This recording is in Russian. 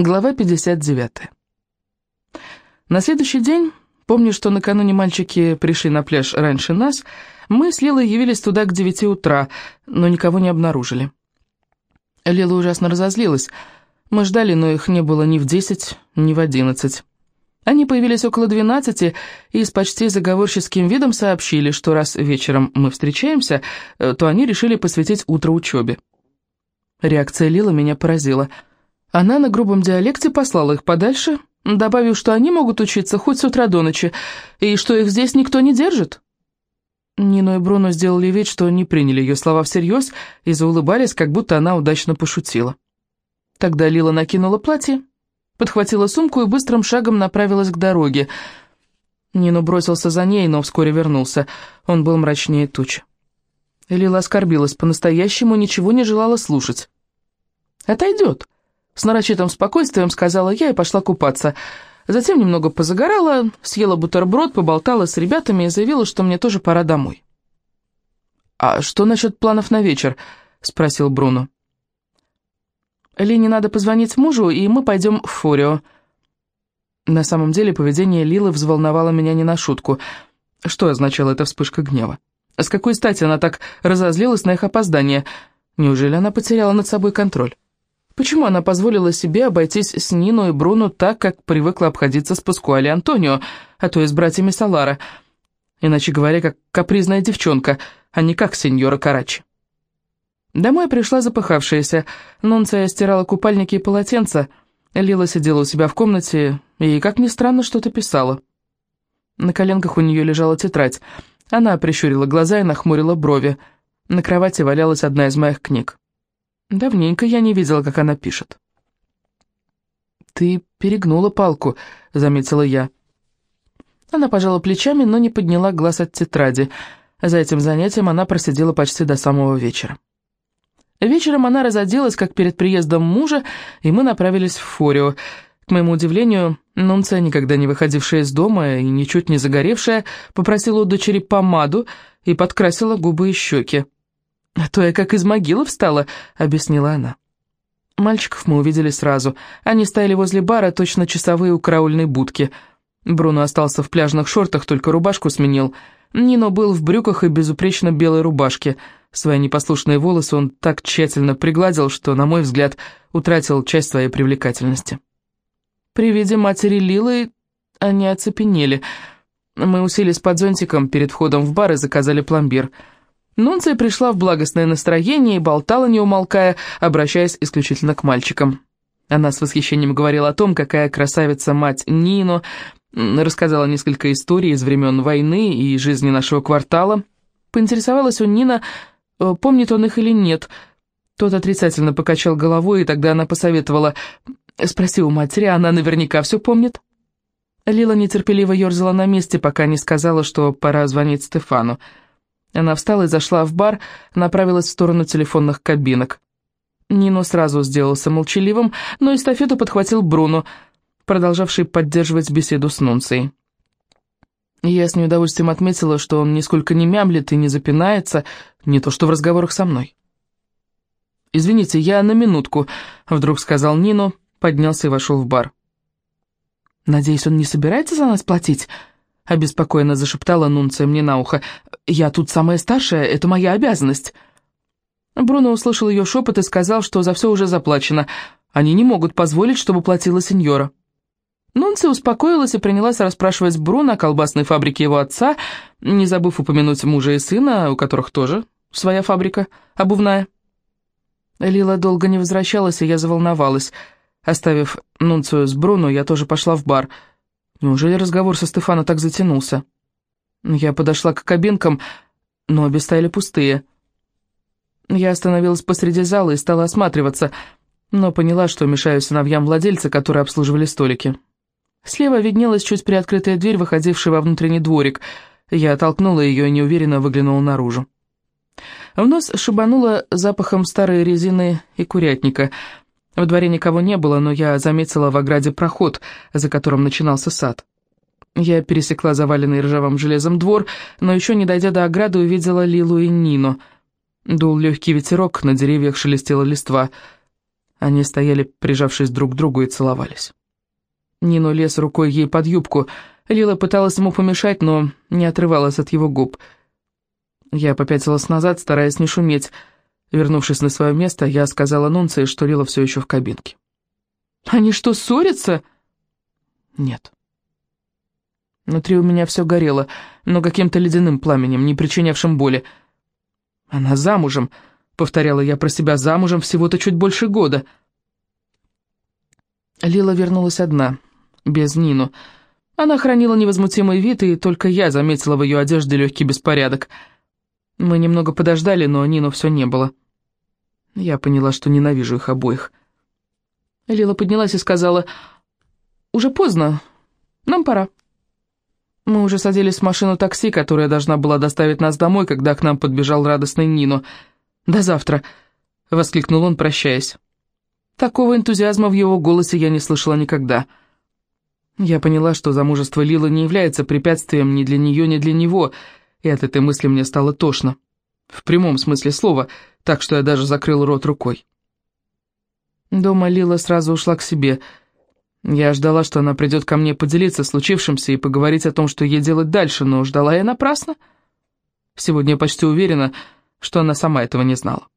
Глава 59. На следующий день, помню, что накануне мальчики пришли на пляж раньше нас, мы с Лилой явились туда к 9 утра, но никого не обнаружили. Лила ужасно разозлилась. Мы ждали, но их не было ни в 10, ни в 11. Они появились около 12 и с почти заговорческим видом сообщили, что раз вечером мы встречаемся, то они решили посвятить утро учебе. Реакция Лилы меня поразила – она на грубом диалекте послала их подальше, добавив, что они могут учиться хоть с утра до ночи, и что их здесь никто не держит. Нино и Бруно сделали вид, что не приняли ее слова всерьез и заулыбались, как будто она удачно пошутила. Тогда Лила накинула платье, подхватила сумку и быстрым шагом направилась к дороге. Нино бросился за ней, но вскоре вернулся. Он был мрачнее тучи. Лила оскорбилась, по-настоящему ничего не желала слушать. «Отойдет», с нарочитым спокойствием сказала я и пошла купаться. Затем немного позагорала, съела бутерброд, поболтала с ребятами и заявила, что мне тоже пора домой. «А что насчет планов на вечер?» — спросил Бруно. «Лене надо позвонить мужу, и мы пойдем в Форио». На самом деле поведение Лилы взволновало меня не на шутку. Что означала эта вспышка гнева? С какой стати она так разозлилась на их опоздание? Неужели она потеряла над собой контроль? Почему она позволила себе обойтись с Нино и Бруно так, как привыкла обходиться с Паскуали Антонио, а то и с братьями Салара? Иначе говоря, как капризная девчонка, а не как сеньора Карачи. Домой пришла запыхавшаяся. Нунция стирала купальники и полотенца. Лила сидела у себя в комнате и, как ни странно, что-то писала. На коленках у нее лежала тетрадь. Она прищурила глаза и нахмурила брови. На кровати валялась одна из моих книг. Давненько я не видела, как она пишет. «Ты перегнула палку», — заметила я. Она пожала плечами, но не подняла глаз от тетради. За этим занятием она просидела почти до самого вечера. Вечером она разоделась, как перед приездом мужа, и мы направились в Форио. К моему удивлению, Нунция, никогда не выходившая из дома и ничуть не загоревшая, попросила у дочери помаду и подкрасила губы и щеки. «А то я как из могилы встала», — объяснила она. Мальчиков мы увидели сразу. Они стояли возле бара, точно часовые у караульной будки. Бруно остался в пляжных шортах, только рубашку сменил. Нино был в брюках и безупречно белой рубашке. Свои непослушные волосы он так тщательно пригладил, что, на мой взгляд, утратил часть своей привлекательности. При виде матери Лилы они оцепенели. Мы уселись под зонтиком перед входом в бар и заказали пломбир — Нунция пришла в благостное настроение и болтала, не умолкая, обращаясь исключительно к мальчикам. Она с восхищением говорила о том, какая красавица мать Нино, рассказала несколько историй из времен войны и жизни нашего квартала. Поинтересовалась у Нина, э, помнит он их или нет. Тот отрицательно покачал головой, и тогда она посоветовала, «Спроси у матери, она наверняка все помнит». Лила нетерпеливо ерзала на месте, пока не сказала, что пора звонить Стефану. Она встала и зашла в бар, направилась в сторону телефонных кабинок. Нино сразу сделался молчаливым, но эстафету подхватил Бруно, продолжавший поддерживать беседу с Нунцией. Я с неудовольствием отметила, что он нисколько не мямлет и не запинается, не то что в разговорах со мной. «Извините, я на минутку», — вдруг сказал Нино, поднялся и вошел в бар. «Надеюсь, он не собирается за нас платить?» обеспокоенно зашептала Нунция мне на ухо. «Я тут самая старшая, это моя обязанность». Бруно услышал ее шепот и сказал, что за все уже заплачено. Они не могут позволить, чтобы платила сеньора. Нунция успокоилась и принялась расспрашивать Бруно о колбасной фабрике его отца, не забыв упомянуть мужа и сына, у которых тоже своя фабрика, обувная. Лила долго не возвращалась, и я заволновалась. Оставив Нунцию с Бруно, я тоже пошла в бар — Неужели разговор со Стефаном так затянулся? Я подошла к кабинкам, но обе стояли пустые. Я остановилась посреди зала и стала осматриваться, но поняла, что мешаю сыновьям владельца, которые обслуживали столики. Слева виднелась чуть приоткрытая дверь, выходившая во внутренний дворик. Я оттолкнула ее и неуверенно выглянула наружу. В нос шибануло запахом старой резины и курятника — в дворе никого не было, но я заметила в ограде проход, за которым начинался сад. Я пересекла заваленный ржавым железом двор, но еще не дойдя до ограды, увидела Лилу и Нину. Дул легкий ветерок, на деревьях шелестела листва. Они стояли, прижавшись друг к другу, и целовались. Нино лез рукой ей под юбку. Лила пыталась ему помешать, но не отрывалась от его губ. Я попятилась назад, стараясь не шуметь. Вернувшись на свое место, я сказала Нунце, что Лила все еще в кабинке. «Они что, ссорятся?» «Нет». Внутри у меня все горело, но каким-то ледяным пламенем, не причинявшим боли. «Она замужем», — повторяла я про себя, — «замужем всего-то чуть больше года». Лила вернулась одна, без Нину. Она хранила невозмутимый вид, и только я заметила в ее одежде легкий беспорядок. Мы немного подождали, но Нину все не было. Я поняла, что ненавижу их обоих. Лила поднялась и сказала, «Уже поздно, нам пора». Мы уже садились в машину такси, которая должна была доставить нас домой, когда к нам подбежал радостный Нино. «До завтра!» — воскликнул он, прощаясь. Такого энтузиазма в его голосе я не слышала никогда. Я поняла, что замужество Лилы не является препятствием ни для нее, ни для него, и от этой мысли мне стало тошно. В прямом смысле слова, так что я даже закрыл рот рукой. Дома Лила сразу ушла к себе — я ждала, что она придет ко мне поделиться случившимся и поговорить о том, что ей делать дальше, но ждала я напрасно. Сегодня я почти уверена, что она сама этого не знала.